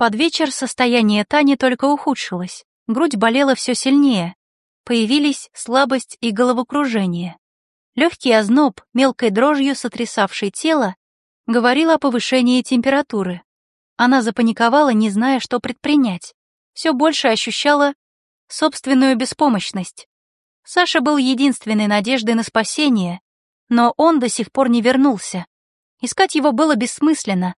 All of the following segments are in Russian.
Под вечер состояние Тани только ухудшилось, грудь болела все сильнее, появились слабость и головокружение. Легкий озноб, мелкой дрожью сотрясавший тело, говорил о повышении температуры. Она запаниковала, не зная, что предпринять. Все больше ощущала собственную беспомощность. Саша был единственной надеждой на спасение, но он до сих пор не вернулся. Искать его было бессмысленно.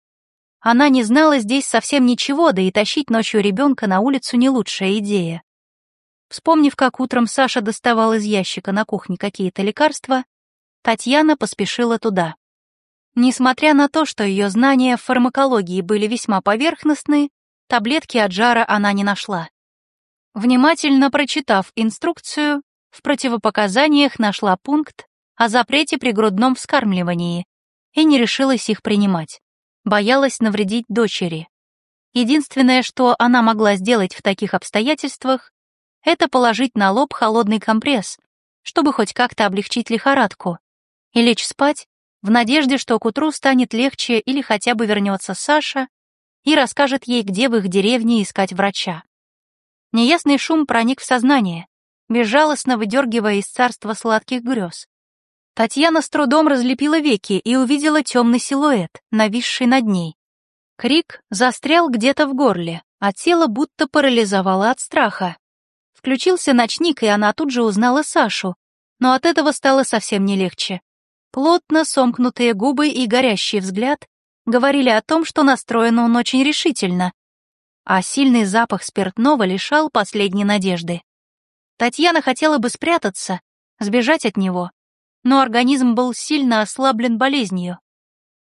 Она не знала здесь совсем ничего, да и тащить ночью ребенка на улицу не лучшая идея. Вспомнив, как утром Саша доставал из ящика на кухне какие-то лекарства, Татьяна поспешила туда. Несмотря на то, что ее знания в фармакологии были весьма поверхностны, таблетки от жара она не нашла. Внимательно прочитав инструкцию, в противопоказаниях нашла пункт о запрете при грудном вскармливании и не решилась их принимать. Боялась навредить дочери. Единственное, что она могла сделать в таких обстоятельствах, это положить на лоб холодный компресс, чтобы хоть как-то облегчить лихорадку, и лечь спать в надежде, что к утру станет легче или хотя бы вернется Саша и расскажет ей, где в их деревне искать врача. Неясный шум проник в сознание, безжалостно выдергивая из царства сладких грез. Татьяна с трудом разлепила веки и увидела темный силуэт, нависший над ней. Крик застрял где-то в горле, а тело будто парализовало от страха. Включился ночник, и она тут же узнала Сашу, но от этого стало совсем не легче. Плотно сомкнутые губы и горящий взгляд говорили о том, что настроен он очень решительно, а сильный запах спиртного лишал последней надежды. Татьяна хотела бы спрятаться, сбежать от него, но организм был сильно ослаблен болезнью.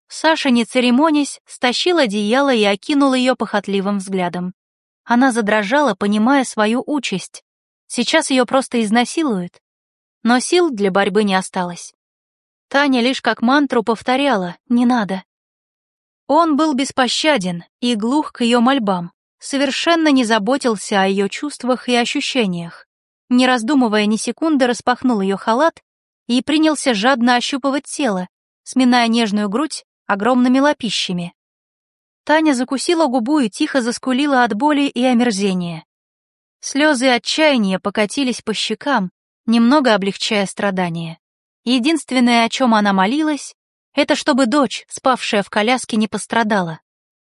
Саша, не церемонясь, стащил одеяло и окинул ее похотливым взглядом. Она задрожала, понимая свою участь. Сейчас ее просто изнасилуют. Но сил для борьбы не осталось. Таня лишь как мантру повторяла «не надо». Он был беспощаден и глух к ее мольбам, совершенно не заботился о ее чувствах и ощущениях. Не раздумывая ни секунды, распахнул ее халат и принялся жадно ощупывать тело, сминая нежную грудь огромными лапищами. Таня закусила губу и тихо заскулила от боли и омерзения. Слезы отчаяния покатились по щекам, немного облегчая страдания. Единственное, о чем она молилась, это чтобы дочь, спавшая в коляске, не пострадала.